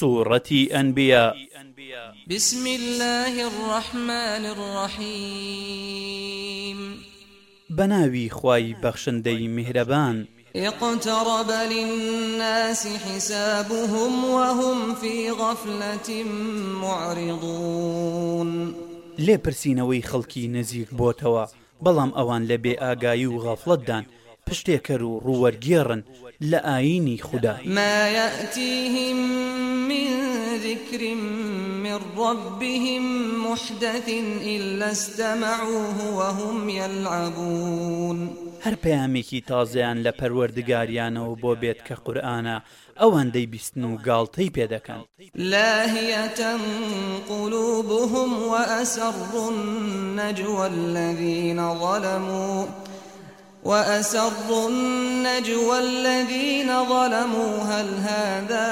سورة أنبياء بسم الله الرحمن الرحيم بناوي خواي بخشندي مهربان اقترب للناس حسابهم وهم في غفلة معرضون لێ پرسیینەوەی خەڵکی نزیک بۆتەوە بەڵام ئەوان لە بێ ئاگایی و غافڵەتدان پشتێکەر و ڕوەرگێڕن لە ئاینی خوددا مایەتیهیم من ذكر من ربهم محدث إلا استمعوه وهم يلعبون هەر پەیامێکی تازیان لە پەروەردگاریانەوە بۆ بێت کە قورآە ئەوەندەی بیستن و گاڵتەی پێدەکەن لاهەتەن قلوبهم وأسر النجوى الذين ظلموا وأسروا النجوى الذين ظلموا هل هذا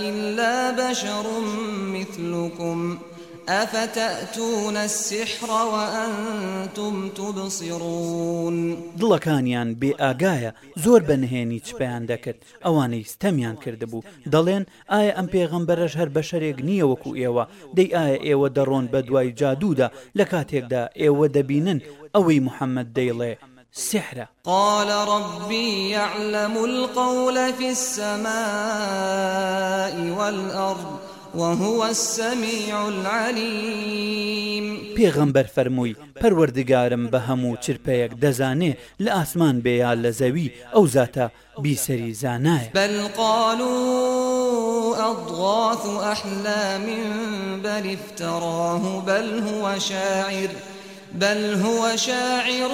إلا بشر مثلكم ۖ ئەفتەتون السحڕەوەتم تو بسیڕون دڵەکانیان بێ ئاگایە زۆر بەنهێنی چپیان دەکرد ئەوانەی ستەمیان کردبوو دەڵێن ئایا ئەم پێغەمبەرش هەر بەشەرێک نییە وەکو ئێوە دەی ئایا ئێوە دەڕۆن بە دوای جادوودا لە کاتێکدا ئێوە دەبینن ئەوەی محەممەد دەیڵێ سحرة قال ربي يعلم القول في السماء والأرض وهو السميع العليم پێغەمبەر فەرمووی پەروەردگارم بە هەموو چرپەیەک دەزانێ لە ئاسمان بێیا لە زەوی ئەو زاتە بیسەری زانایە بەلقالو ئەضغاث ئەحلا من بەلیفتەڕاه بەل هو شاعر. بل هو شاعر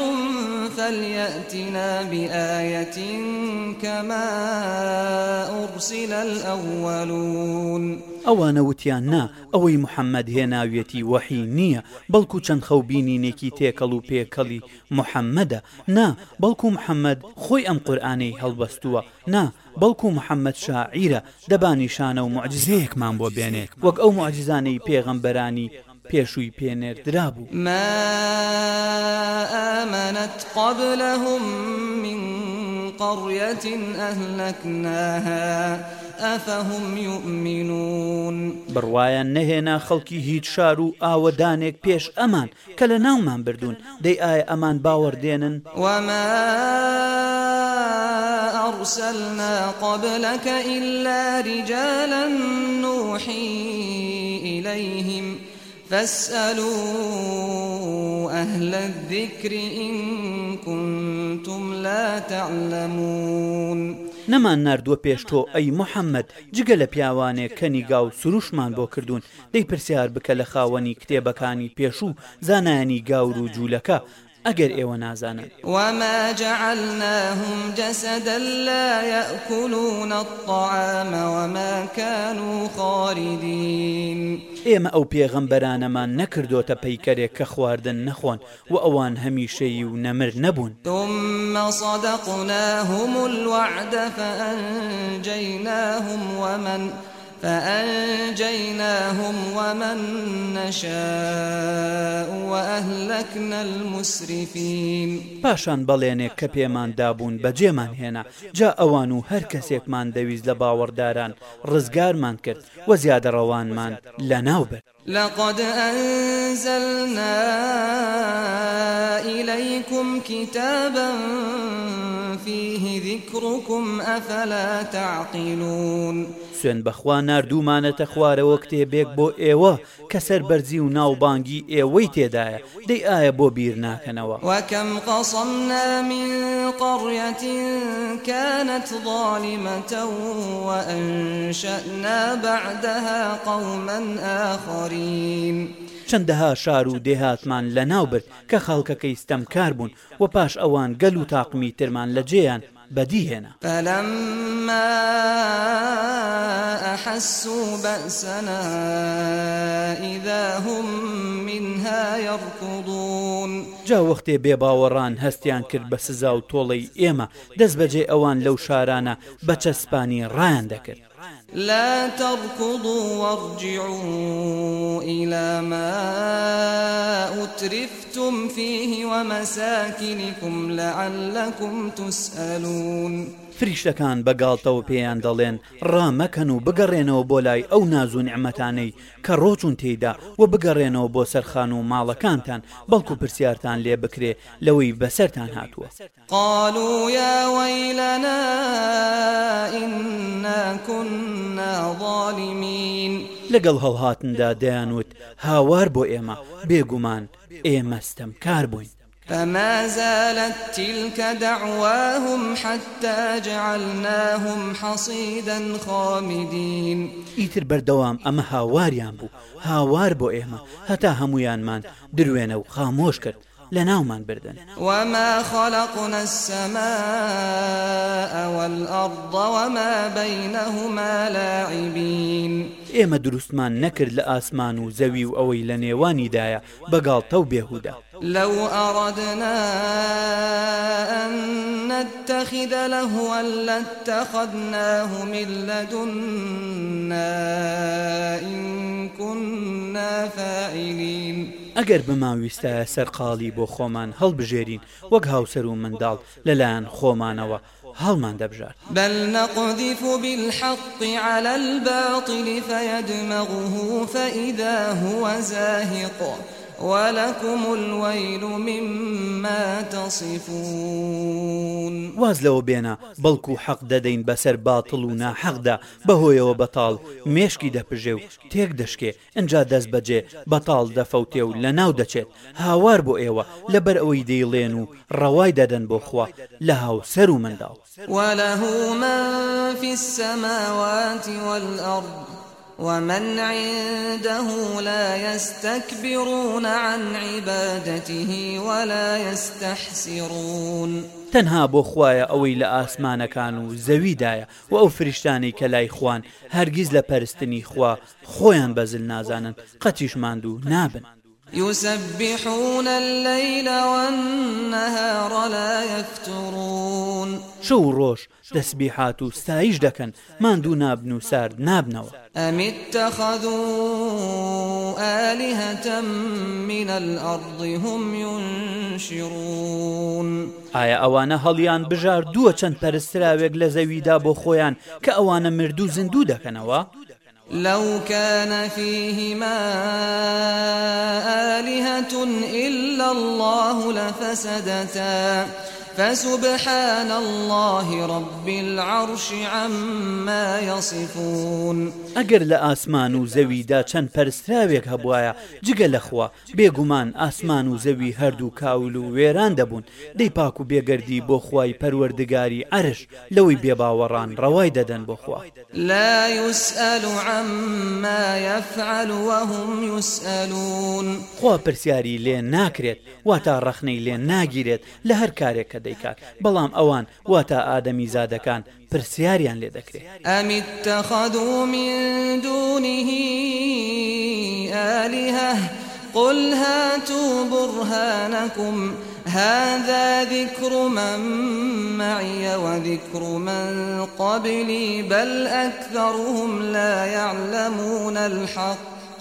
فليأتنا بآية كما أرسل الأولون ئەوانە وتیان نا ئەوەی محەممەد هێناویەتی وەحی نییە بەڵکو چەند خەوبینینێکی تێکەڵ و پێکەڵی محەممەدە نا بەڵکو محەممەد خۆی ئەم قورآانەی هەڵبەستووە نا بەڵکو محەممەد شاعیرە دەبانیشانە و معجزەیەکمان بۆ بێنێت وەک ئەو معجزانەی پێغەمبەرانی پێشووی پێنێردرا بوو ما ئەمەەت قبلهم من قڕەت ئەهلكناها ئەفەهم يؤمنون بڕوایان نەهێنا خەڵکی هیچ شار و ئاوەدانێک پێش ئەمان کە لە ناومان بردوون دەی ئایا ئەمان باوەڕدێنن وما أرسلنا قبلك إلا رجالا نوحي إليهم فاسألوا أهل الذكر إن كنتم لا تعلمون نەمان نردووە پێشتۆ ئەی محەممەد جگە لە پیاوانێک کەنیگا و سروشمان بۆ کردوون دەی پرسیار بکە لە خاوەنی کتێبەکانی پێش و زانایانی گاور و جوولەکە ئەگەر ئێوە نازانن وما جعلناهم جسدا لا يأكلون الطعام وما كانوا خالدين ئێمە ئەو پێغەمبەرانەمان نەکردوتە پەیکەرێک کە خواردن نەخۆن و ئەوان هەمیشەی و نەمر نەبوون ثم صدقناهم الوعد فأنجيناهم ومن فأنجيناهم ومن نشاء وأهلكنا المسرفين پاشان بەڵێنێک کە پێمان دابوون بە جێمان هێنا جا ئەوان و هەر کەسێکمان دەویست لە باوەڕداران ڕزگارمان کرد وە زیادە ڕەوانمان لە ناو بێت لقد أنزلنا إليكم كتابا فيه ذكركم أفلا تعقلون سوێن بەخوا نردوومانەتە خوارەوە کتێبێک بۆ ئێوە کە سەر بەرزی و ناوبانگی ئێوەی تێدایە دەی ئایا بۆ بیر ناکەنەوە وەکەم قەسم نامی قڕەتی كانت ظالمة وأنشأنا بعدها قوما آخرين چەندەها شار و دێهاتمان لە ناوبرد کە خەڵکەکەی ستەمکار بوون و پاش ئەوان گەل و تاقمی ترمان لە جێیان بەدیهێنا فلما أحسوا بأسنا إذا هم منها يركضون جا وەختێ بێباوەڕان هەستیان کرد بە سزا و تۆڵەی ئێمە دەست بەجێ ئەوان لەو شارانە بە چەسپانی ڕایان دەکرد لا تركضوا وارجعوا إلى ما أترفتم فيه ومساكنكم لعلكم تسألون فریشتەکان بەگاڵتەوە پێیان دەڵێن ڕامەکەن و بگەڕێنەوە بۆ لای ئەو نازوون ئەمەتانەی کە ڕۆچون تێدا و بگەڕێنەوە بۆ سەرخان و ماڵەکانتان بەڵکو پرسیارتان لێ بکرێ لەوەی بەسەرتان هاتووە قالوا يا ويلنا إنا كنا ظالمين لەگەڵ هەڵهاتندا دەیانوت هاوار بۆ ئێمە بێگومان ئێمەستەم کار بووین فما زالت تلك دعواهم حتى جعلناهم حصيدا خامدين ئیتر بەردەوام ئەمە هاواریان بوو هاوار بۆ ئێمە هەتا هەمویانمان دروێنە و خامۆش کرد لە ناومان بردن وما خلقنا السماء والأرض وما بينهما لاعبين ئێمە دروستمان نەکرد لە ئاسمان و زەوی و ئەوەی لە نێوانیدایە بەگاڵتە و بێهودا لو أردنا أن نتخذ لهوا لاتخذناه من لدنا إن كنا فاعلين ئەگەر بماویستە سەرقاڵی بۆ خۆمان هەڵبژێرین وەک هاوسەر و منداڵ لەلایەن خۆمانەوە هەڵمان دەبژار بەل نەقدیف و بالحقی على الباطل فەدمەغه فەئیدا هو زاهقۆ. ولكم الويل مما تصفون واز لەوە بێنە بەڵکو حەق دەدەین بەسەر باتڵ و ناحەقدا بەهۆیەوە بەتاڵ مێشکی دەپژێ و تێک دەشکێ ئەجا دەست بەجێ بەتاڵ دەفەوتێ و لە ناو دەچێت هاوار بۆ ئێوە لەبەر ئەوەی دەیڵێن و ڕەوای دەدەن بۆ خوا لە هاوسەر و منداڵ وەلهومە في السماوات والأرض ومن عنده لا يستكبرون عن عبادته ولا يستحسرون تەنها بۆ خویە ئەوەی لە ئاسمانەکان و زەویدایە و ئەو فریشتانی کە لای خوان هەرگیز لە پەرستنی خوا خۆیان بەزل نازانن قەتیشماند و نابن. يسبحون الليل والنهار لا يفترون شو روش تسبيحات سايش دكن من دون ابن سارد نابنو أم اتخذوا آلهة من الأرض هم ينشرون ئایا ئەوانە هەڵیان بژار دووە چەند پەرستراوێک لە زەویدا بۆ خۆیان کە ئەوانە مردوو زیندوو دەکەنەوە لو كان فيهما آلهة إلا الله لفسدتا فسبحان الله رب العرش عما يصفون ئەگەر لە ئاسمان و زەویدا چەند پەرستراوێک هەبواە جگە لەخوا بێگومان ئاسمان و زەوی هەردوو کاول و وێران دەبوون دەی پاک و بێگەردی بۆ خوای پەروەردگاری ئەرش لەوەی بێباوەڕان ڕەوای دەدەن بۆ خوا لا يسأل عما يفعل وهم يسألون خوا پرسیاری لێ ناکرێت واتا ڕەخنەی لێ ناگیرێت لە هەر کارێک کە دەیکات بەڵام ئەوان واتە ئادەمی زادەکان پرسیاریان لێ دەکرێت ئەمی تەخەدو من دونیهی ئەلیهە قل هاتوا برهانكم هذا ذكر من معي وذكر من قبلي بل أكثرهم لا يعلمون الحق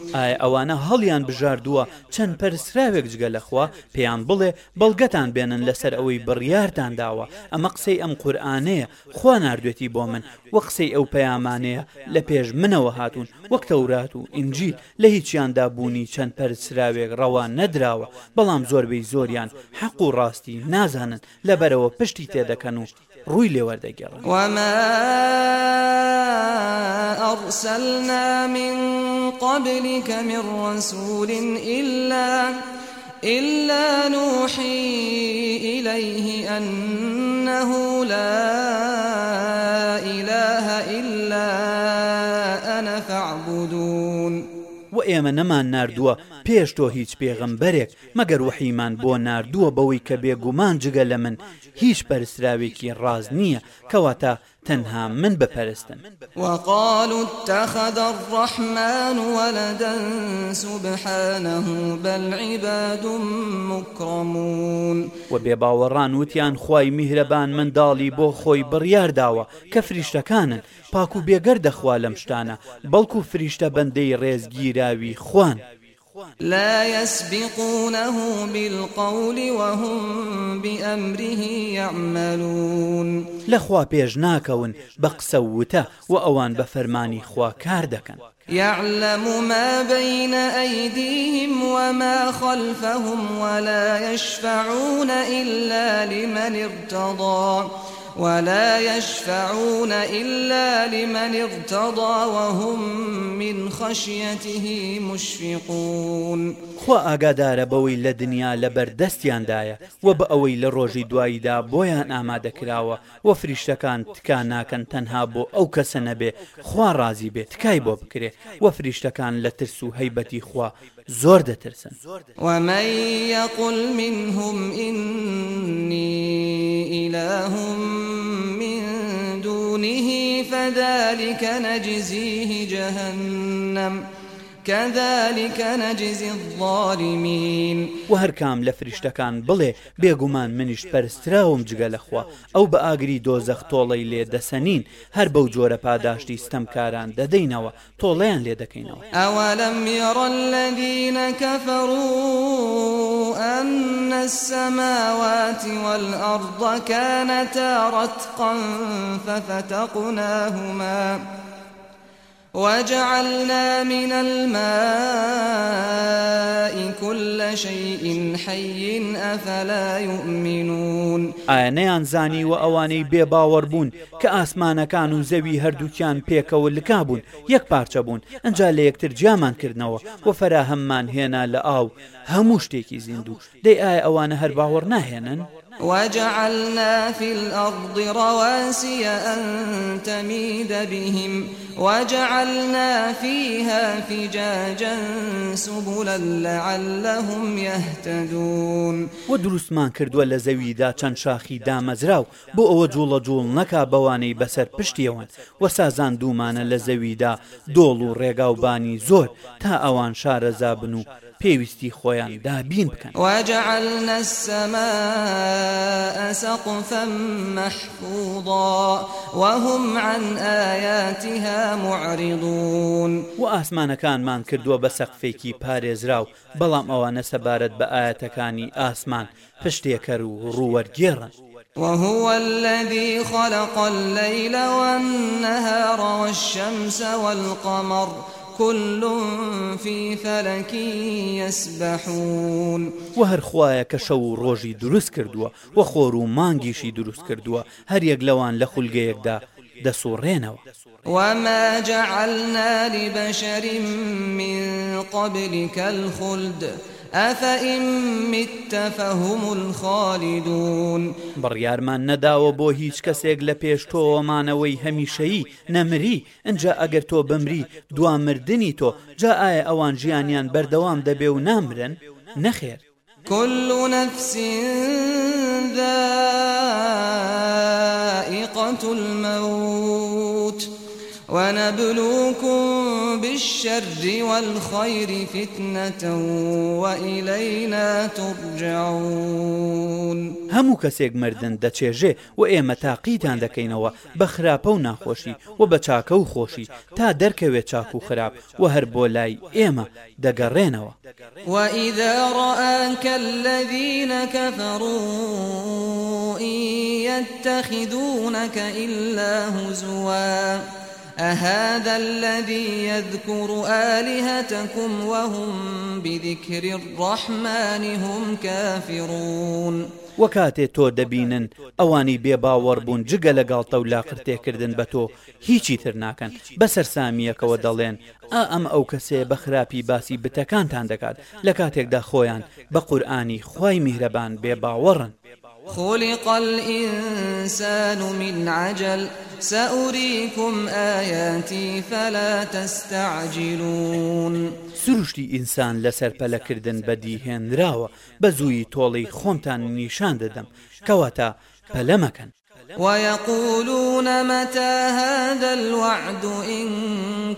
ئایا ئەوانە هەڵیان بژاردووە چەند پەرسراوێک جگە لەخوا پێیان بڵێ بەڵگەتان بێنن لەسەر ئەوەی بڕیارتان داوە ئەمە قسەی ئەم قورآانەیە خوا نردوێتی بۆ من وە قسەی ئەو پەیامانەیە لە پێش منەوە هاتوون وەک تەورات و ئینجیل لە هیچیاندا بوونی چەند پەرسراوێک ڕەوان نەدراوە بەڵام زۆربەی زۆریان حەق و ڕاستی نازانن لەبەرەوە پشتی تێدەکەن و ڕووی لێوەردەگەڕ وما أرسلنا من قبلك من رسول إلا إلا نوحي إليه أنه لا بۆ ئێمە نەمان نردووە پێشتۆ هیچ پێغمبەرێک مەگەر وحیمان بۆ نردووە بەوەی کە بێگومان جگە لە من هیچ پەرسراوێکی ڕاز نییە کەواتە تەنها من بپەرستن وقال اتخذ الرحمن ولدا سبحانه بل عباد مكرمون و بێباوەڕان وتیان خی میهرەبان منداڵی بۆ خۆی بڕیار داوە کە فریشتەکانن پاک و بێگەر دەخوا لەم شتانە بەڵکو فریشتە بەندەی ڕێزگیراوی خوان. لا يسبقونه بالقول وهم بأمره يعملون لخوا بيج ناكون بقسوته وأوان بفرماني خوا كاردكن يعلم ما بين أيديهم وما خلفهم ولا يشفعون إلا لمن ارتضى ولا يشفعون إلا لمن ارتضى وهم من خشيته مشفقون خوا ئاگادارە بەوەی لە دنیا لە بەردەستیاندایە و بە ئەوەی لە ڕۆژی دواییدا بۆیان ئامادەکراوە و فریشتەکان تکان ناکەن تەنها بۆ ئەو کەسە نەبێ خوا ڕازی بێت تکای بۆ بکرێ و فریشتەکان لە ترس و هەیبەتی خوا زۆر دەترسن ومە يقل منهم إني إلهم من دونه فذلك نجزيه جهنم. كذلك نجزي الظالمين و هەر کام لە فریشتەکان بڵێ بێگومان منیش پەرستراوم جگە لەخوا ئەو بە ئاگری دۆزەخ تۆڵی لێ دەسەنین هەر بەو جۆرە پاداشتی ستەمکاران دەدەینەوە تۆڵیان لێ دەکەینەوە ئەوەلم یڕە لەدینەکە فەڕوو أن السماوات والأرض كانتا رتقا ففتقناهما وجعلنا من الماء كل شيء حي أفلا يؤمنون ئاەیان زانی و ئەوانەی بێباوەڕ بوون کە ئاسمانەکان و زەوی هەردووکیان پێکەوە لکابوون یەک پارچە بوون ئەنج لە یەکتر جیامانکردنەوە و فەرا هەممان هێنا لە ئاو هەموو شتێکی زیندوو دەی ئایا ئەوانە هەر باوەڕ ناهێنن؟ وجعلنا في الأرض رواسي أن تميد بهم وجعلنا فيها فجاجا سبلا لعلهم يهتدون ودروسمان کردووە لە زەویدا چەند شاخی دامەزراو بۆ ئەوە جوڵە جوڵ نەکا بەوانەی بەسەر پشتیەوەن و سازان دومانە لە زەویدا دۆڵ و ڕێگاوبانی زۆر تا ئەوان شارەزا بن و پێویستی خۆیان دابین بکەن وجعل السما سقفا محفوظا وهم عن آياتها معرضون و ئاسمانەکانمان کردووە بە سەقفێکی پارێزراو بەڵام ئەوانە سەبارەت بە ئاەتەکانی ئاسمان پشتێکەر و ڕوەرگێڕن. وهو الذي خلق الليل والنهار والشمس والقمر كل في فلك يسبحون و هەر خوایە کە شەو و ڕۆژی دروست کردووە و خۆر و مانگیشی دروست کردووە هەر یەک لەوان لە خولگەیەکدا دەسوڕێنەوە وما جعلنا لبشر من قبلك الخلد ئەفئین میتەفەهم خالیدون بڕیارمان نەداوە بۆ هیچ کەسێک لە پێش تۆوەمانەوەی هەمیشەیی نەمری ئەجا ئەگەر تۆ بمری دوامردنی تۆ جا ئایا ئەوان ژیانیان بەردەوام دەبێ و نامرن نەخێر كل نفس ذائقة الموت ونبلوكم بالشر والخير فتنة وإلينا ترجعون هەموو کەسێک مردن دەچێژێ و ئێمە تاقیتان دەکەینەوە بە خراپە و ناخۆشی و بە چاکە و خۆشی تا دەرکەوێت چاک و خراپ و هەر بۆ لای ئێمە دەگەڕێنەوە وإذا رآك الذين كفروا إن يتخذونك إلا هزوا أهذا الذي يذكر آلهتكم وهم بذكر الرحمن هم كافرون وەکاتێ تۆ دەبینن ئەوانی بێباوەڕبوون جگە لەگەڵتە و لاقرتێکردن بە تۆ هیچی تر ناکەن بە سەررسامیەکەوە دەڵێن ئا ئەم ئەو کەسەیە بە خراپی باسی بتەکانتان دەکات لە کاتێکدا خۆیان بە قورآانی خی میهرەبان بێباوەڕن خلق الإنسان من عجل سأريكم آياتي فلا تستعجلون سروشتی ئینسان لەسەر پەلەکردن بەدیهێنراوە بە زووی تۆڵی خۆمتان نیشان دەدەم کەواتە پەلە مەکەن ويقولون متى هذا الوعد إن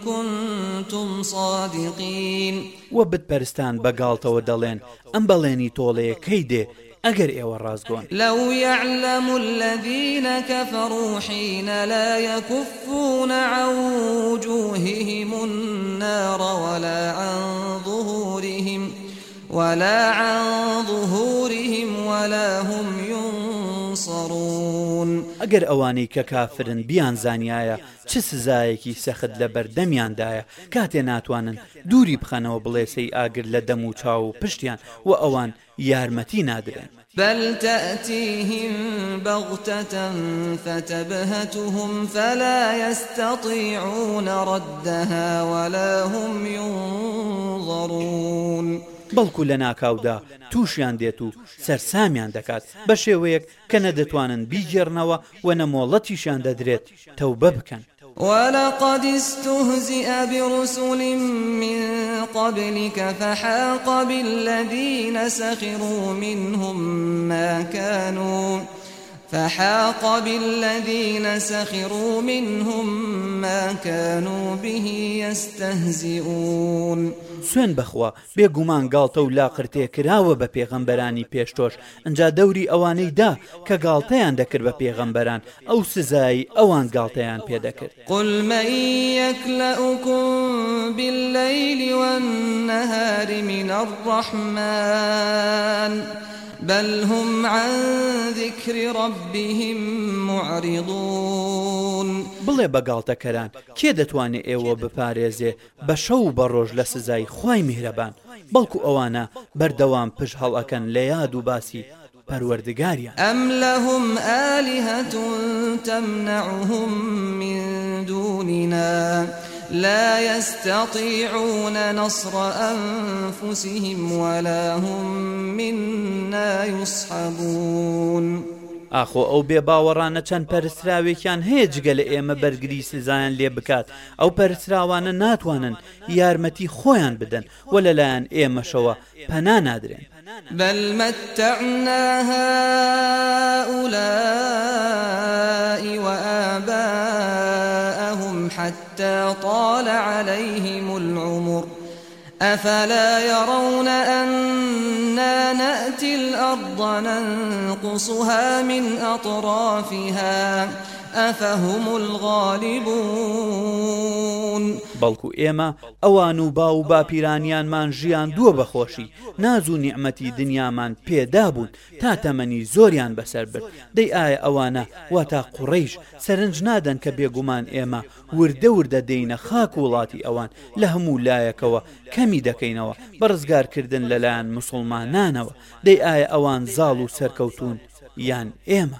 كنتم صادقين وبتبرستان بەگاڵتەوە دەڵێن ئەم بەڵێنی تۆڵەیە کەی دێ ئەگەر ئێوە ڕازگۆن لەو يعلم الذيینە کە فەڕوحینە لە یەکوفونە عوجوهیمون نەڕەوەلە ئەظهوریم ولا عن ظهورهم ولا هم ينصرون ئەگەر ئەوانەی کە کافرن بیان زانایە چ سزایەکی سەخت لە بەردەمیاندایە کاتێ ناتوانن دووری بخەنەوە بڵێسەی ئاگر لە دەم و چاو و پشتیان و ئەوان یارمەتی نادرێن. بل تأتيهم بغتة فتبهتهم فلا يستطيعون ردها ولا هم ينظرون بەڵکو لە ناکاودا تووشیان دێت و سەرسامیان دەکات بە شێوەیەک کە نەدەتوانن بیگێڕنەوە و نەمۆڵەتیشان دەدرێت تەوبە بکەن ولقد استهزئ برسل من قبلك فحاق بالذين سخروا منهم ما كانوا فحاق بالذين سخروا منهم ما كانوا به يستهزئون سوێن بەخوا بێگومان گاڵتە و لاقرتێ کراوە بە پێغەمبەرانی پێشتۆش ئەجا دەوری ئەوانەی دا کە گاڵتەیان دەکرد بە پێغەمبەران ئەو سزایی ئەوان گاڵتەیان پێدەکرد قلمەیەک لە ئوکم باللەیلیوەن نەهاری منە الرحمان. بل هم عن ذكر ربهم معرضون بڵێ بەگاڵتەکەران کێ دەتوانێت ئێوە بپارێزێ بە شەو بەڕۆژ لە سزای خی میهرەبان بەڵکو ئەوانە بەردەوام پش هەڵەکەن لە یاد و باسی پەروەردگاریە ئەم لەهم ئالی هەتون تەمنەعهم من دونینا. لا يستطيعون نصر أنفسهم ولا هم منا يصحبون ئاخۆ ئەو بێباوەڕانە چەند پەرسراوێکیان هەیە جگە لە ئێمە بەرگری سزایان لێ بکات ئەو پەرسراوانە ناتوانن یارمەتی خۆیان بدەن و لەلایەن ئێمەشەوە پەنا نادرێن بەلمەتەعنا هؤلاء وآباء عنهم حتى طال عليهم العمر أفلا يرون أنا نأتي الأرض ننقصها من أطرافها ؟ ئەفەهم الغاالبون بەڵکو ئێمە ئەوان و با و باپیرانیانمان ژیان دووە بەخۆشی نازوو نیعممەتی دنیامان پێدابوون تا تەمەنی زۆریان بەسەر برد دەی ئایا ئەوانە وا تا قوڕیش سەرنج نادەن کە بێگومان ئێمە وردە وردە دەینە خاک وڵاتی ئەوان لە هەموو لایەکەوە کەمی دەکەینەوە بە ڕزگارکردن لەلایەن مسلمانانەوە دەی ئایا ئەوان زاڵ و سەرکەوتون یان ئێمە.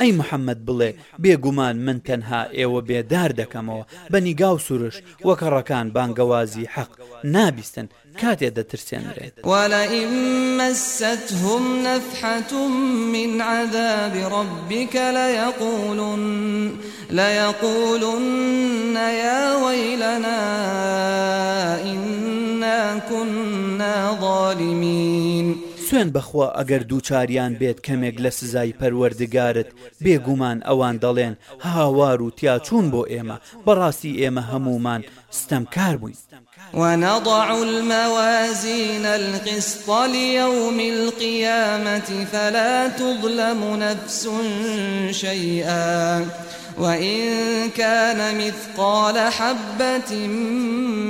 ئەی محەممەد بڵێ بێگومان من تەنها ئێوە بێدار دەکەمەوە بەنیگاو سوورش وەکەڕەکان بانگەوازی حەق نابیستن کاتێ دەترسێنرێت وەلئمەسەتهم نەفحەت من عذابی ڕبیکە لە یەقولون لە یەقولون نەیاوەی لەنا إنا كنا ظالمين سوێن بەخوا ئەگەر دووچاریان بێت کەمێک لە سزای پەروەردگارت بێگومان ئەوان دەڵێن هاوار و تیاچوون بۆ ئێمە بەڕاستی ئێمە هەمومان ستەمکار بووین ونضع الموازين القسط ليوم القيامة فلا تظلم نفس شيئا وإن كان مثقال حبة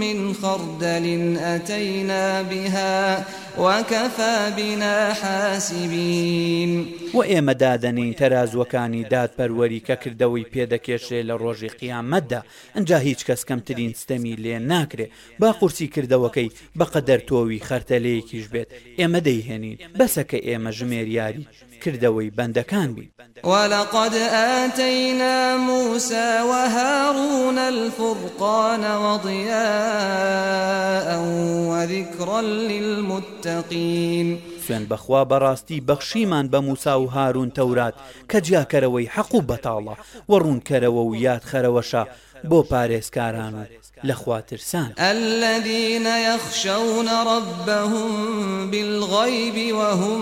من خردل أتينا بها وكفى بنا حاسبين وإما دادني تراز وكاني داد پەروەری کە کردەوەی پێدەکێشێ لە ڕۆژی قیامەتدا ئەجا هیچ کەس کەمترین ستەمی لێ ناکرێ با قورسی کردەوەکەی بەقەدەر تۆوی خەرتەلەیەکیش بێت ئێمە دەیهێنین بەسەکە ئێمە ژمێریاری کردەوەی بەندەکان بی وەلقد ئەتەینا موسا وهارون الفرقان وضياء وذكرا للمتقين سوێن بەخوا بەڕاستی بەخشیمان بە موسا و هارون تەورات کە جیاکەرەوەی حەق و بەتاڵە وەڕوونکەرەوە و یاد خەرەوەشە بۆ پارێزکاران و لەخواترسان ئەلدینە یەخشەونە ڕبهم بالغیبی وهم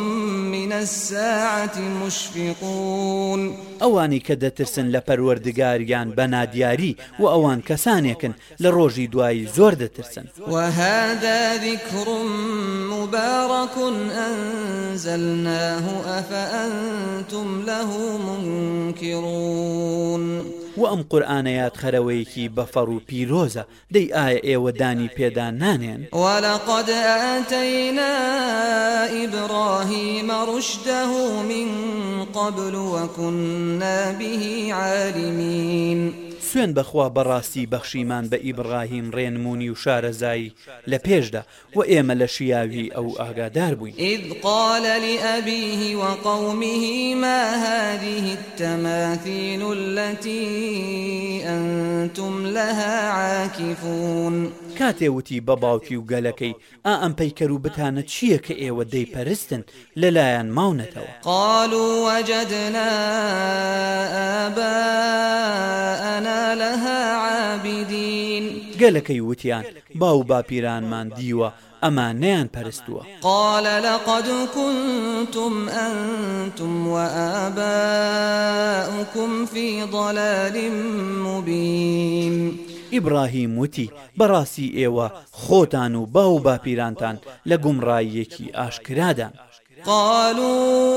منە ساعتی مشفقون ئەوانی کە دەترسن لە پەروەردگاریان بە نادیاری و ئەوان کەسانێکن لە ڕۆژی دوایی زۆر دەترسن وهدادی کوڕم مبارەکن ئەزەلناه ئەفەأنتم لەه منکیڕون. و ئەم قورآانەیات خەرەوەیەکی بەفەڕ و پیرۆزە دەی ئایا ئێوە دانی پێدا نانێن وەلاقد ئەتەینا ئیبڕاهی مەڕشدەه من قبل وەکن نەبیهی عالمین. سوێن بەخوا بەڕاستی بەخشیمان بە ئیبراهیم ڕێنمونی و شارەزایی لە پێشدا و ئێمە لە شیاوی ئەو ئاگادار بووین إذ قال لأبيه وقومه ما هذه التماثيل التي أنتم لها عاكفون کاتێوتی بە باوکی و گەلەکەی ئا ئەم پەیکەر و بتانە چییە کە ئێوە دەیپەرستن لەلایەن ماونەتەوە قال و وەجدنا ئەنا لەها عابدین گەلەکەی وتیان با و باپیرانمان دیوە ئەمانیان پەرستووە قال لقد كنتم أنتم وآباؤكم في ضلال مبين ئیبراهیم وتی بەڕاستی ئێوە خۆتان و با و باپیرانتان لە گومڕاییەکی ئاشکرادان قالوا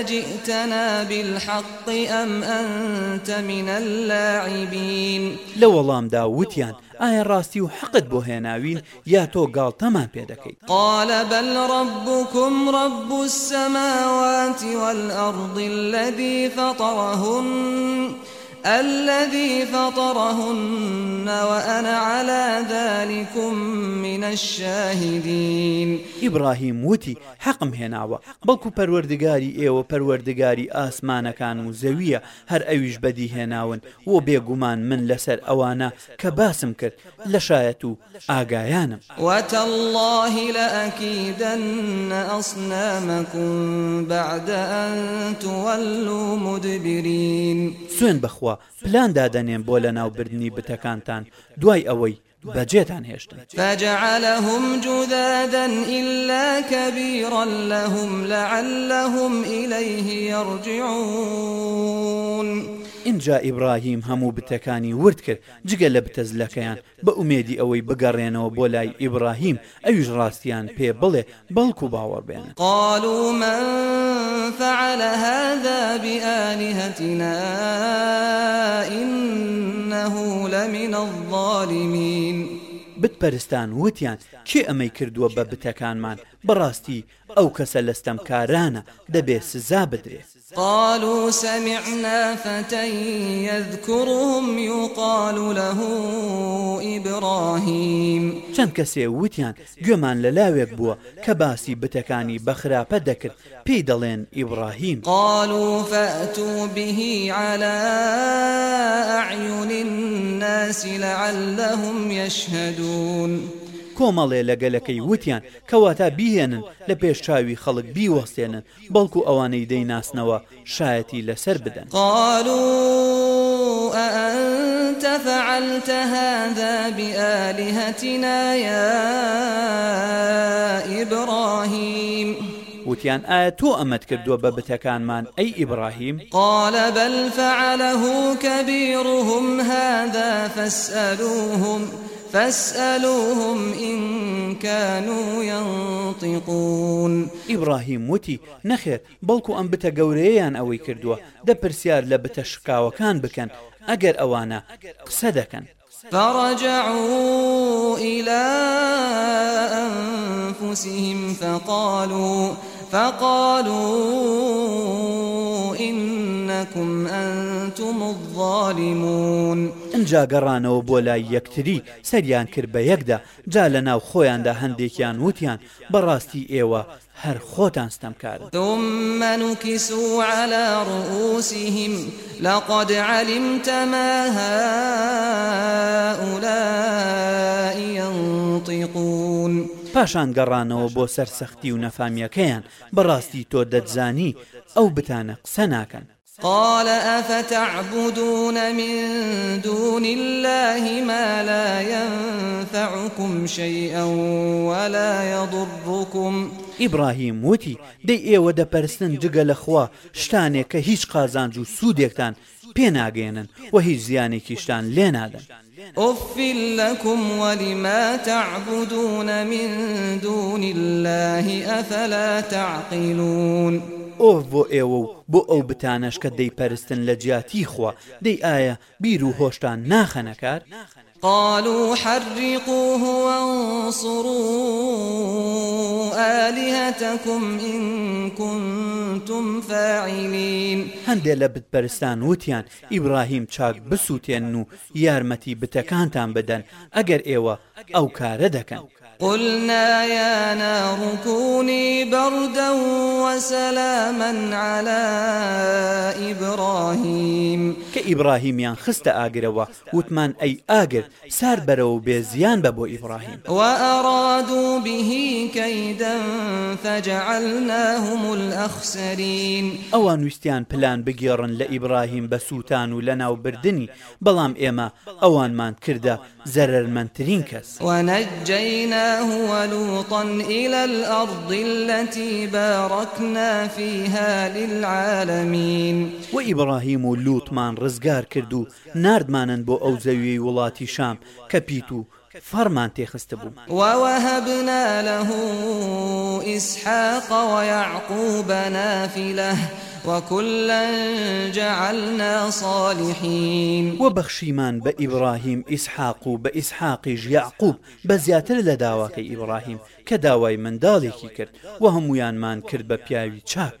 أجئتنا بالحق أم أنت من اللاعبين لو والام داوتيان ئایا ڕاستی و حەقت بۆ هێناوین یا تۆ گاڵتەمان پێ دەکەیت قالە بەل ڕبکم ڕب السەماواتی والأرض الذي فطرهن الذي فطرهن وأنا على ذلكم من الشاهدين إبراهيم وتي حقم هێناوە بەڵکو پەروەردگاری ئێوە پەروەردگاری ئاسمانەکان و زەویە هەر ئەویش بەدی هێناون و بێگومان من لەسەر ئەوانە کە باسم کرد لە شایەت و ئاگایانم وتەله لە ئەکیدەن ئەسنەمەکم بعدە ئەتووەلو مدبرین سوێن بخوا پلان دادەنێن بۆ لە ناوبردنی بتەکانتان دوای ئەوەی بەجێتان هێشتن فجعلهم جودادا إلا كبيرا لهم لعلهم إليه يرجعون اینجا ئیبراهیم هەموو بتەکانی ورد کرد جگە لە بتەزلەکەیان بە ئومێدی ئەوەی بگەڕێنەوە بۆ لای ئیبراهیم ئەویش ڕاستیان پێ بڵێ بەڵکو باوە بێن قالوا من فعل هذا بآلهتنا إنه لمن الظالمين بتپەرستان وتیان کێ ئەمەی کردووە بە بتەکانمان بەڕاستی ئەو کەسە لەستەم کارانە دەبێ سزا بدرێت قالوا سمعنا فتى يذكرهم يقال له إبراهيم چەند کەسێ وتیان گوێمان لە لاوێک بووە کە باسی بتەکانی بەخراپە دەکرد پێی دەڵێن ئیبراهیم قالوا فأتوا به على أعين الناس لعلهم يشهدون کۆمەڵێ لەگەلەکەی وتیان کەواتا بیهێنن لە پێشچاوی خەڵک بیوەستێنن بەڵکو ئەوانەی دەیناسنەوە شایەتی لەسەر بدەن قالوا أأنت فعلت هذا بآلهتنا يا إبراهيم وتیان ئایا تۆ ئەمەد کردووە بە بتەکانمان ئەی ئیبراهیم قالە بەلفعلەه كبيرهم هذا فاسألوهم فاسألوهم إن كانوا ينطقون إبراهيم وتي نخير بلكو أم بتا قوريان أوي كردوا دا برسيار لبتا شكاوة كان بكن أجر أوانا قسدكن فرجعوا إلى أنفسهم فقالوا فقالوا إن إنكم أنتم الظالمون انجا گەڕانەوە بۆ لای یەکتری سەریان کرد بە یەکدا جا لە ناو خۆیاندا هەندێکیان وتیان بەڕاستی ئێوە هەر خۆتان ستەمکار دمەنوکیسو على ڕوسیهیم لقد علمت ما هؤلاء ينطقون پاشان گەڕانەوە بۆ سەرسەختی و نەفامیەکەیان بەڕاستی تۆ دەتزانی ئەو بتانە قسە ناکەن قال أفتعبدون من دون الله ما لا ينفعكم شيئا ولا يضركم ئیبراهیم وتی دەی ئێوە دەپەرستن جگە لەخوا شتانێک کە هیچ قازانج و سوودێکتان پێناگەێنن و هیچ زیانێکی شتان لێنادەن أف لكم ولما تعبدون من دون الله أفلا تعقلون ئۆ بۆ ئێوە و بۆ ئەو بتانەش کە دەیپەرستن لە جیاتی خوا دەی ئایا بیر و هۆشتان ناخەنەکار ناخەن قالوا حرقوه وانصروا آلهتكم إن كنتم فاعلين هەندێ لە بتپەرستان وتیان ئیبراهیم چاک بسووتێن و یارمەتی بتەکانتان بدەن ئەگەر ئێوە ئەو کارە دەکەن قلنا يا نار كوني بردا وسلاما على إبراهيم كإبراهيم يان خست آقروا وتمان أي آقر سار برو بزيان ببو إبراهيم وأرادوا به كيدا فجعلناهم الأخسرين أوان وستيان بلان بگيرن لإبراهيم بسوتان لنا وبردني بلام إما أوان مان كردا زرر من ترين كس ونجينا نجيناه ولوطا إلى الأرض التي باركنا فيها للعالمين وإبراهيم ولوط من رزقار كردو نارد مانن بو أوزوي ولاتي شام كبيتو فەرمان تێخستە بوو ووەهبنا لەه ئیسحاق ويعقوب نافله وكلا جعلنا صالحين وبخشيمان بإبراهيم إسحاق بإسحاق يعقوب بزياتر لداواك إبراهيم كداوي من دالكي كرد وهم يانمان كرد ببياوي تشاك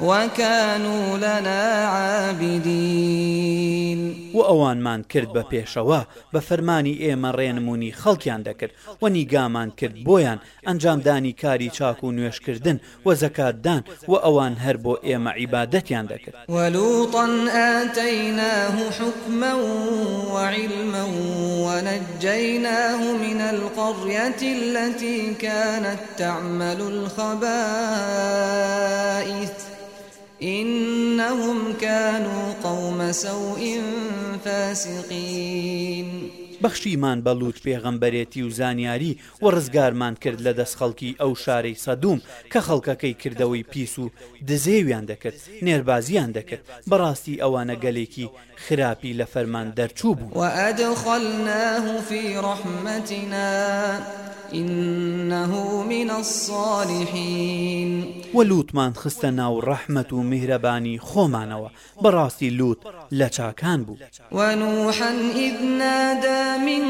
وكانوا لنا عابدين و ئەوانمان کرد بە پێشەوە بە فەرمانی ئێمە ڕێنمونی خەڵکیان دەکرد و نیگامان کرد بۆیان ئەنجامدانی کاری چاک و نوێشکردن و زەکاتدان و ئەوان هەر بۆ ئێمە عیبادەتیان دەکرد وەلووتن ئەتەیناه حکمە وعلمە وەنەجیناه من القڕەتی التي كانت تعمل الخبائث إنهم كانوا قوم سوء فاسقين بەخشیمان بە لووت پێغەمبەرێتی و زانیاری و ڕزگارمان کرد لە دەست خەڵکی ئەو شارەی سەدوم کە خەڵکەکەی کردەوەی پیس و دزێویان دەکرد نێربازیان دەکرد بەڕاستی ئەوانە گەلێکی خراپی لە فەرمان دەرچوو بوو وعادخەلناه في ڕحمەتینا إنه من الصالحين وەلووتمان خستە ناو ڕەحمت و میهرەبانی خۆمانەوە بەڕاستی لووت لە چاکان بوو وەنوحەن ئیدنادا من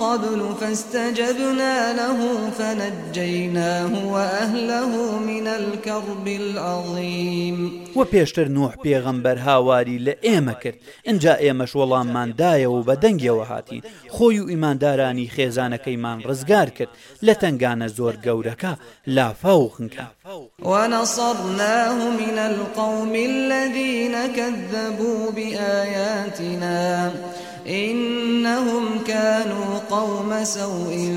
قبل فاستجبنا له فنجيناه وأهله من الكرب العظيم و پێشتر نوح پێغەمبەر هاواری لە ئێمە کرد ئەجا ئێمەش وەڵامماندایەوە بە دەنگەوە هاتین خۆی و ئیماندارانی خێزانەکەیمان ڕزگار کرد لە تنگانە زۆر گەورەکە لافا و خنکە وەنەسەڕناه من القوم الذين كذبوا بآياتنا إنهم كانوا قوم سوء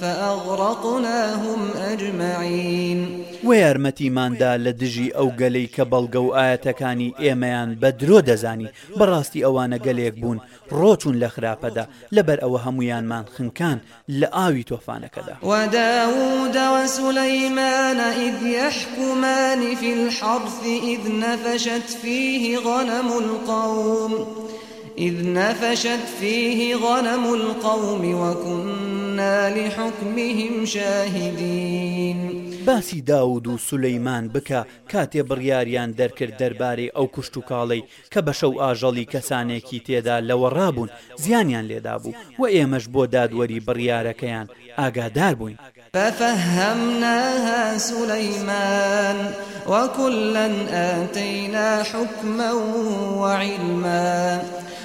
فأغرقناهم أجمعين و یارمەتیماندا لە دژی ئەو گەلەی کە بەڵگە و ئاەتەکانی ئێمەیان بە درۆ دەزانی بەڕاستی ئەوانە گەلێک بوون ڕۆچون لە خراپەدا لەبەر ئەوە هەمویانمان خنکان لە ئاوی تۆفانەکەدا وەداودەوە سولەیمانە ئیدیەحکومانی فی الحەبزی ئید نەفەشت فیه غەنەمون قوم. إذ نفشت فيه غنم القوم وكنا لحكمهم شاهدين باسی داود و سولەیمان بکە کاتێ بڕیاریان دەرکرد دەربارەی ئەو کوشت و کاڵی کە بە شەو ئاژەڵی کەسانێکی تێدا لەوە ڕابوون زیانیان لێدا بوو و ئێمەش بۆ دادوەری بڕیارەکەیان ئاگادار بووین ففهمناها سليمان وكلا آتينا حكما وعلما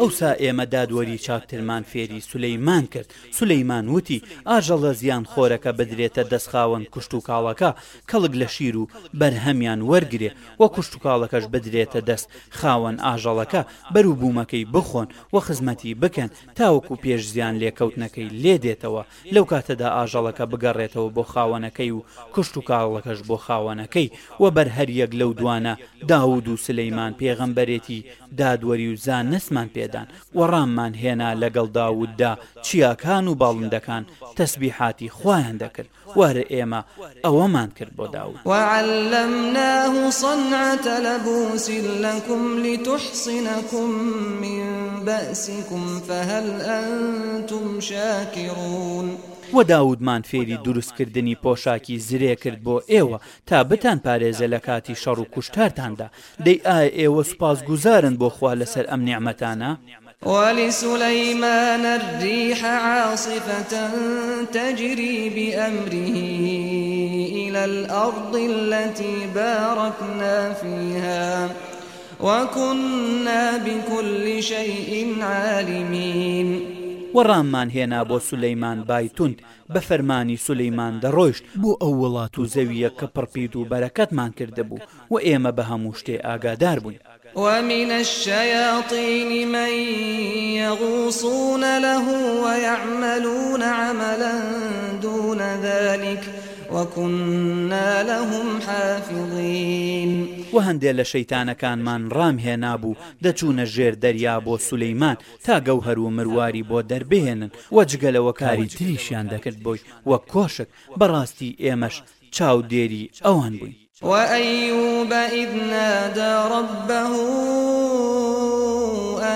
ئەوسا ئێمە دادوەری چاکترمان فێری سولەیمان کرد سولەیمان وتی ئاژەڵە زیان خۆرەکە بدرێتە دەستخاوەن کوشت و کاڵەکە کەڵک لە شیر و بەرهەمیان وەرگێ وە کوشت و کاڵەکەش بدرێتە دەست خاوەن ئاژەڵەکە بەرو بوومەکەی بخۆن و خزمەتی بکەن تاوەکو پێش زیان لێکەوتنەکەی لێ دێتەوە لەو کاتەدا ئاژەڵەکە بگەڕێتەوە بۆ خاوەنەکەی و کوشت و کاڵەکەش بۆ خاوەنەکەی وە بەر هەریەک لەو دوانە داود و سلەیمان پێغەمبەرێتی دادوەری و زان نسمان پێ پێدان وەڕاممان هێنا لەگەڵ داوددا چیاکان و باڵندەکان تەسببیحاتی خۆیان دەکرد وارە ئێمە ئەوەمان کرد بۆ داود وعلمناه صنعة لبوس لكم لتحصنكم من بأسكم فهل أنتم شاكرون وە داودمان فێری دروستکردنی پۆشاکی زرێ کرد بۆ ئێوە تا بتان پارێزە لە کاتی شەڕ و کوشتارتاندا دەی ئایا ئێوە سوپاس گوزارن بۆ خوا لەسەر ئەم نیعممەتانە؟ ولسليمان الريح عاصفة تجري بأمره إلى الأرض التي باركنا فيها وكنا بكل شيء عالمين وەڕاممان هێنا بۆ سولەیمان بایتوند بە فەرمانی سولەیمان دەڕۆیشت بۆ ئەو وڵات و زەویە کە پڕپید و بەرەکەتمان کردهبوو و ئێمە بە هەموو شتێ ئاگادار بووین. ومن الشياطين من يغوصون له ويعملون عملا دون ذلك وكنا لهم حافظين و هەندێ لە شەیتانەکانمان ڕامهێنا بوو دەچوونە ژێر دەریا بۆ سولەیمان تا گەو هەرو مرواری بۆ دەربێنن وە جگەلەوە کاری تریشیان دەکرد بۆی وە کۆشک بەڕاستی ئێمەش چاو دێری ئەوان بووین وأيوب إذ نادى ربه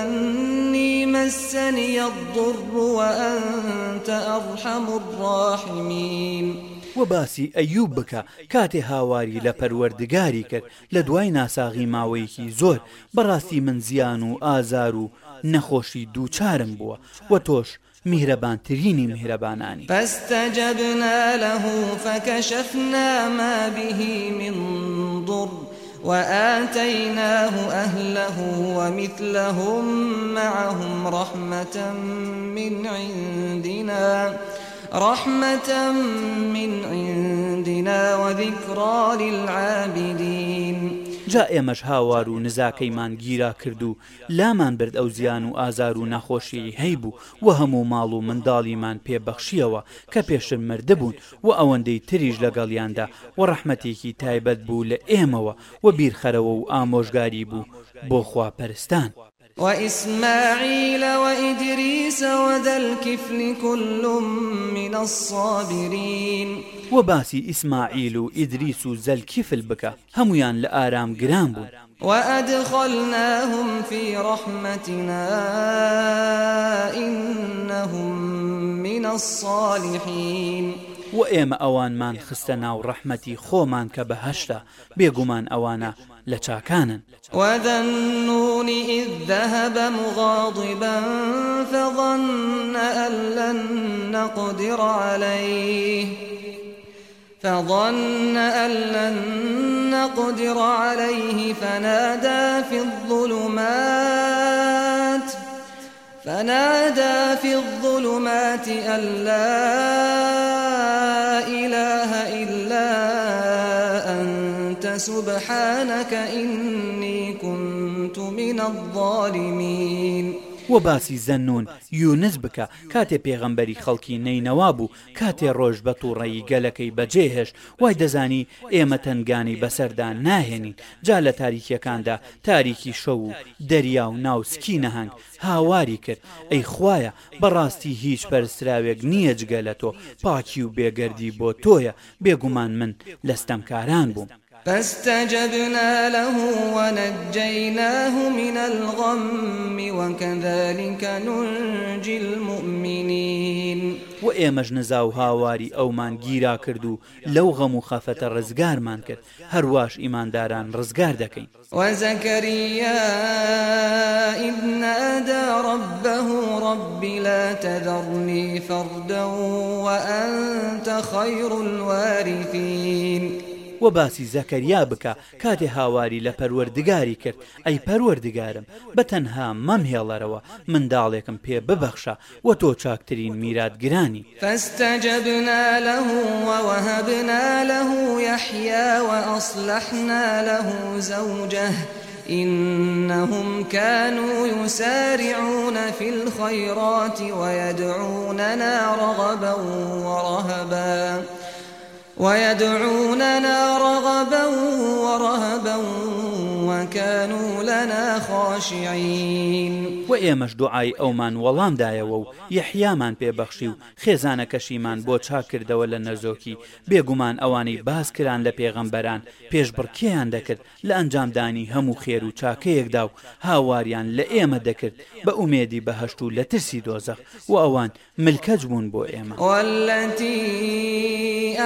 أني مسني الضر وأنت أرحم الراحمين وە باسی ئەیوب بکە کاتێ هاواری لە پەروەردگاری کرد لە دوای ناساغی ماوەیەکی زۆر بەڕاستی من زیان و ئازار و نەخۆشی دووچارم بووە وە تۆش میهرەبانترینی میهرەبانانی فاستجبنا له فكشفنا ما به من ضر وآتيناه أهله ومثلهم معهم رحمة من عندنا رحمة من عندنا وذكرى للعابدين جا ئێمەش هاوار و نزاکەیمان گیرا کرد و لامان برد ئەو زیان و ئازار و نەخۆشی هەیبوو و هەموو ماڵ و منداڵیمان پێبەخشیەوە کە پێشتر مردبوون و ئەوەندەی تریش لەگەڵیاندا و ڕەحمەتێکی تایبەت بوو لە ئێمەوە و بیرخەرەوە و ئامۆژگاری بوو بۆ خواپەرستان. وإسماعيل وإدريس وذا الكفل كل من الصابرين وباسي إسماعيل وإدريس ذا الكفل بك هميان لآرام قرام وأدخلناهم في رحمتنا إنهم من الصالحين و ئێمە ئەوانمان خستە ناو ڕەحمەتی خۆمان کە بە هەشتا بێگومان ئەوانە لە چاکانن وەدەنونی ئیددەهە بە مغاڵی بەن فەڵەنە ئەلەن نەقدیڕالەی. فظن أن لن نقدر عليه فنادى في الظلمات فنادى في الظلمات أن لا فسبحانك إني كنت من الظالمين و باسی زەنون یونس بکە کاتێ پێغەمبەری خەڵکی نینەوا بوو کاتێ ڕۆژ بە تووڕێی گەلەکەی بەجێهێش وای دەزانی ئێمە تنگانی بەسەردا ناهێنین جا لە تاریکیەکاندا تاریکی شەو و دەریا و ناوسکی نەهنگ هاواری کرد ئەی خویە بەڕاستی هیچ پەرسراوێک نییە جگە لە تۆ پاکی و بێگەردی بۆ تۆیە بێگومان من لەستەمکاران بووم. فاستجبنا له ونجيناه من الغم وكذلك ننجي المؤمنين و ئێمەش نزا و هاواری ئەومان گیرا کرد و لەو غەم و خەفەتە ڕزگارمان کرد هەروواش ئیمانداران ڕزگار دەکەین وەزەکەریە ئیبنادا ڕبه ڕبی لە تەدەڕنی فەردە و ئەتە خەیر الواریفین. و باسی زەکەریا بکە کاتێ هاواری لە پەروەردگاری کرد ئەی پەروەردگارم بە تەنها مەم هێڵەرەوە منداڵێکم پێ ببەخشە و تۆ چاکترین میراتگرانی فەستەجبنا له ووهبنا له يحيى وأصلحنا له زوجه إنهم كانوا يسارعون في الخيرات ويدعوننا رغبا ورهبا ويدعوننا رغبا ورهبا وكانوا لنا خاشعين و ئێمەش دوعای ئەومان وەڵامدایەوە و یەحیامان پێبەخشی و خێزانەکەشیمان بۆ چاکردەوە لە نەزۆکی بێگومان ئەوانی باز کران لە پێغەمبەران پێشبڕکیان دەکرد لە ئەنجامدانی هەموو خێر و چاکەیەکدا و هاواریان لە ئێمە دەکرد بە ئومێدی بەهشت و لە ترسی دۆزەخ و ئەوان ملکەج بوون بۆ ئێمە والتي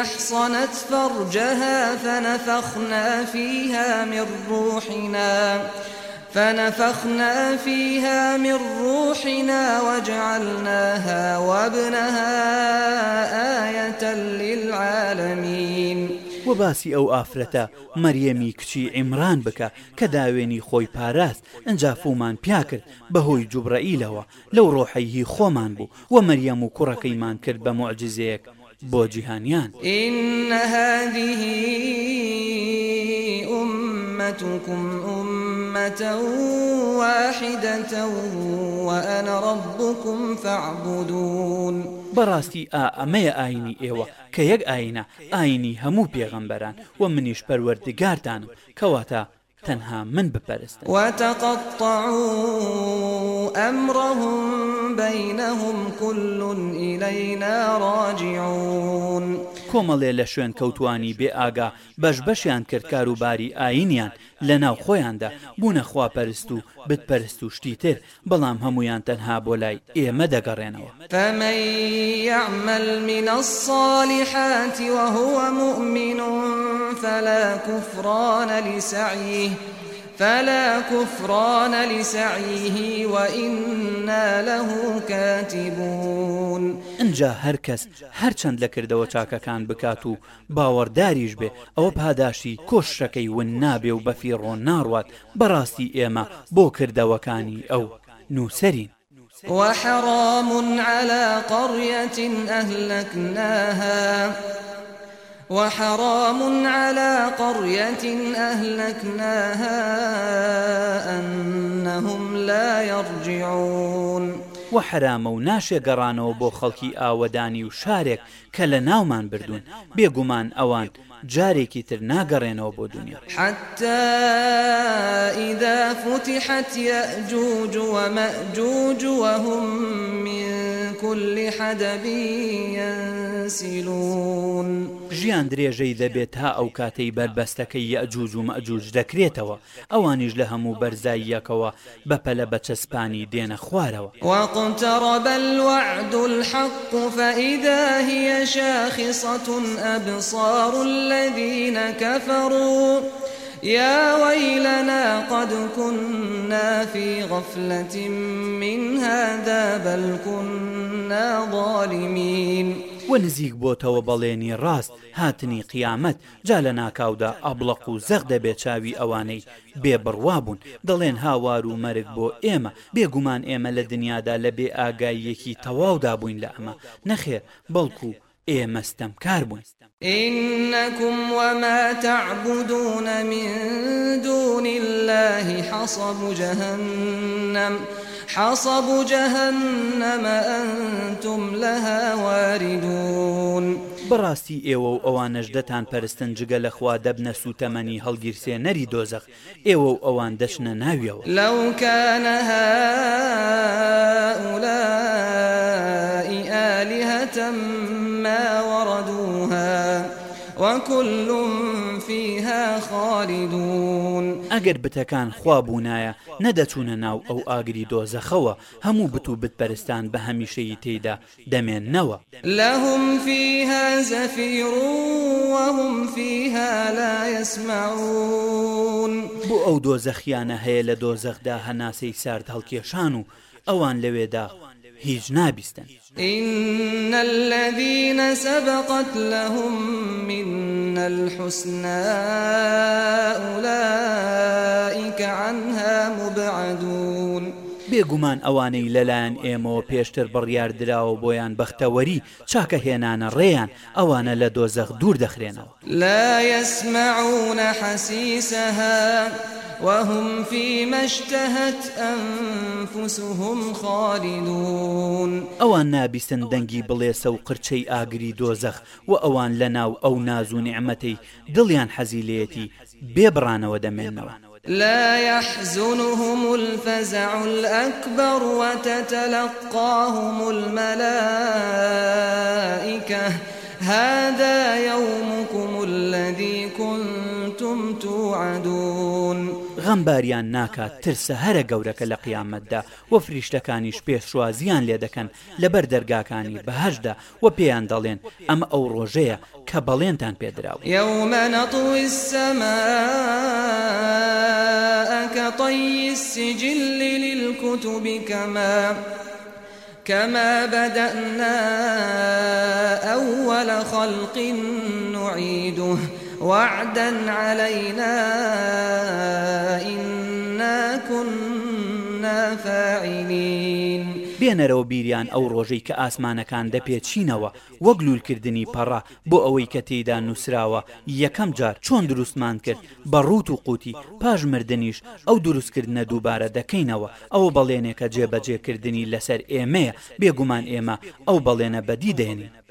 أحصنت فرجها فنفخنا فيها من روحنا فنفخنا فيها من روحنا وجعلناها وابنها آية للعالمين و باسی ئەو ئافرەتە مەریەمی کچی ئیمران بکە کە داوێنی خۆی پاراست ئەجا فومان پیاکرد بەهۆی جوبرەئیلەوە لەو ڕۆحەیهی خۆمان بوو و مەریەم و کوڕەکەیمان کرد بە معجززەیەک بۆ جیهانیان ئینەهادیهی ئومەتکم ئومە أمة واحدة وأنا ربكم فاعبدون بەڕاستی ئا ئەمەیە ئاینی ئێوە کە یەک ئاینە ئاینی هەموو پێغەمبەران و منیش پەروەردگاردانم کەواتە تەنها من بپەرست وتەقطع ئەمڕهم بینەهم كل إلينا راجعون کۆمەڵێ لە شوێن کەوتوانی بێ ئاگا بەش بەشیان کرد کاروباری ئاینیان لە ناو خۆیاندا بوونە خواپەرست و بتپەرست و شتی تر بەڵام هەمویان تەنها بۆ لای ئێمە دەگەڕێنەوە تەمەعمل منە الصالحاتی وهوە مؤمن فلا كفرانە لسعيه فلا كفران لسعيه وإنا له كاتبون ئەمجا هەرکەس هەرچەند لە کردەوە چاکەکان بکات و باوەڕداریش بێ ئەوە پاداشی کۆشەکەی ون نابێ و بەفیڕۆ ناڕوات بەڕاستی ئێمە بۆ کردەوەکانی ئەو نووسرین. وحرام على قرية أهلكناها وحرام على قرية أهلكناها أنهم لا يرجعون و حرامە و ناشێ گەڕانەوە بۆ خەڵکی ئاوەدانی و شارێک کە لە ناومان بردوون بێگومان ئەوان جارێکی تر ناگەڕێنەوە بۆ دنیا حتىئدا فتحتە جوجووە مەجوجووەهم من كل حدب ينسلون ژیان درێژەی دەبێت تا ئەو کاتەی بربەستەکەی ئەجووج و مەجووج دەکرێتەوە ئەوانیش لە هەموو بەرزاییەکەوە بەپەلە بە چەسپانی دێنە خوارەوە وقتتەڕە بەوەعد الحق فەئیداهە شاخصة أبصار الذين كفروا يا ويلنا قد كنا في غفلة من هذا بل كنا ظالمين و نزیک بۆتەوە بەڵێنی ڕاست هاتنی قیامەت جا لە ناکاودا ئابلق و زەق دەبێت چاوی ئەوانەی بێبڕوا بوون دەڵێن هاوار و مەرگ بۆ ئێمە بێگومان ئێمە لە دنیادا لە بێ ئاگاییەکی تەواودا بووین لە ئەمە نەخێر بەڵکو ئێمەستەم کار بوون إنكم وما تعبدون من دون الله حصب جهنم حصب جهنم أنتم لها واردون بەڕاستی ئێوە و ئەوانەش دەتان پەرستن جگە لە خوا دەبنە سوتەمەنی هەڵگیرسێ نەری دۆزەخ ئێوە و ئەوان دەشنە ناویەوە لەوکانەها ئولائی ئالیهتەم ماوەڕدوها وەکللم فيها خالدون ئەگەر بتەکان خوا بوونایە نەدەچوونە ناو ئەو ئاگری دۆزەخەوە هەموو بت و بتپەرستان بە هەمیشەی تێدا دەمێننەوە لەهم فيها زەفیر وهم فيها لا يسمعون بۆ ئەو دۆزەخیانە هەیە لە دۆزەخدا هەناسەی سارد هەڵکێشان و ئەوان لەوێدا هیچ نابیستن إن الذين سبقت لهم منا الحسنى أولئك عنها مبعدون بێگومان ئەوانەی لەلایەن ئێمەوە پێشتر بڕیاردراوە بۆیان بەختەوەری چاکە هێنانە ڕێیان ئەوانە لە دۆزەخ دوور دەخرێنەوە لا يسمعونە حەسیسەها وهم فيما اشتهت أنفسهم خالدون ئەوان نابیستن دەنگی بڵێسە و قرچەی ئاگری دۆزەخ و ئەوان لەناو ئەو ناز و نعممەەی دڵیان حەزیلێتی بێبرانەوە دەمێنەوە. لا يحزنهم الفزع الأكبر وتتلقاهم الملائكة هذا يومكم الذي كنتم توعدون غەمباریان ناکات ترسە هەرە گەورەکە لە قیامەتدا وە فریشتەکانیش پێشوازیان لێ دەکەن لەبەر دەرگاکانی بەهشدا وە پێیان دەڵێن ئەمە ئەو ڕۆژەیە کە بەڵێنتان پێدراوە یومە نەتووی سەمەکە تەی سجلی للکوتوبی کەمە. كما بدأنا أول خلق نعيده وعدا علينا إنا كنا فاعلين بێنەرەوە بیریان ئەو ڕۆژەی کە ئاسمانەکان دەپێچینەوە وەگلولکردنی پەڕا بۆ ئەوەی کە تێدا نووسراوە یەکەم جار چۆن دروستمان کرد بە ڕوت و قوتی پاش مردنیش ئەو دروستکردنە دووبارە دەکەینەوە ئەوە بەڵێنێکە جێبەجێکردنی لەسەر ئێمەیە بێگومان ئێمە ئەو بەڵێنە بەدی دێنین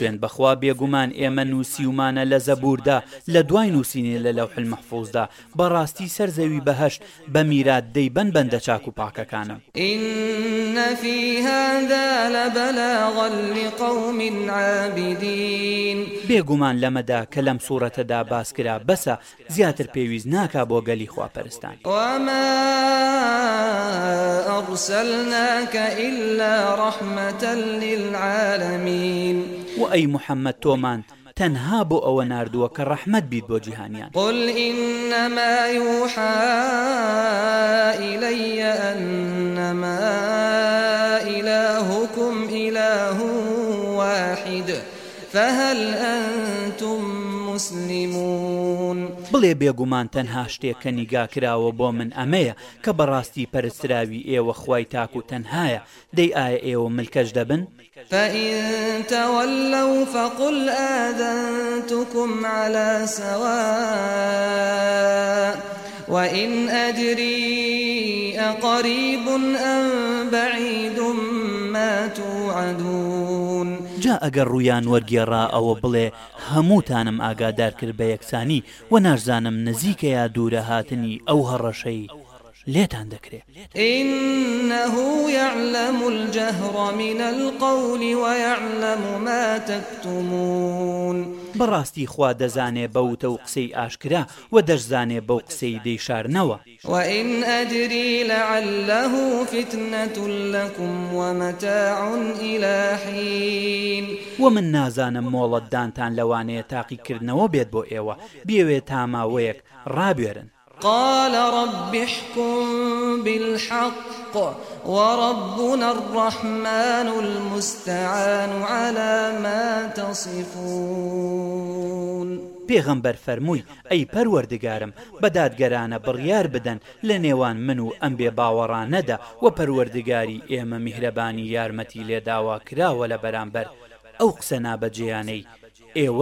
بخوێن بەخوا بێگومان ئێمە نووسیومانە لە زەبووردا لە دوای نووسینێ لە لەو حلمەحفۆزدا بەڕاستی سەرزەوی بەهشت بە میرات دەیبەن بەندە چاک و پاکەکانم إنفی هذا لە بەلاغلی قوم عابدین بێگومان لەمەدا کە لەم سوورەتەدا باس کرا بەسە زیاتر پێویست ناکا بۆ گەلی خواپەرستان وما أرسلناك إلا رحمة للعالمين و ئەی محەممەد تۆمان تەنها بۆ ئەوە نردووە کە ڕەحمد بیت بۆ جیهانیان قل إنما يوحى إلي أنما إلهكم إله واحد فهل أنتم مسلمون بڵێ بێگومان تەنها شتێککە نیگاکراوە بۆ من ئەمەیە کە بەڕاستی پەرسراوی ئێوە خی تاک و تەنهایە دەی ئایا ئێوە ملکەش دەبن فئینتەوەلە و فەقل ئەدەتکم على سەوە. وإن أدري أقريب أم بعيد ما توعدون جا ئەگەر ڕویان وەرگێڕا ئەوە بڵێ هەمووتانم ئاگادار کرد بە یەکسانی و نارزانم نزیکە یا دوورە هاتنی ئەو هەڕەشەی لێتان دەکرێت إنه يعلم الجهر من القول ويعلم ما تكتمون بەڕاستی خوا دەزانێ بەوتە و قسەی ئاشکرا و دەشزانێ بەو قسەی دەیشارنەوە وئین ئەجری لەعله فتنەت لەکم ومەتەعون إلهحین و من نازانم مۆڵەتدانتان لەوانەیە تاقیکردنەوە بێت بۆ ئێوە بێوێت تا ماوەیەک ڕابێرن قال رب احكم بالحق وربنا الرحمن المستعان على ما تصفون پێغەمبەر فەرمووی ئەی پەروەردگارم بەدادگەرانە بڕیار بدەن لە نێوان من و ئەم بێ باوەڕانەدا و پەروەردگاری ئێمە میهرەبانی یارمەتی لێداوا کراوە لە بەرامبەر ئەو قسە نابەجیانەی ئێوە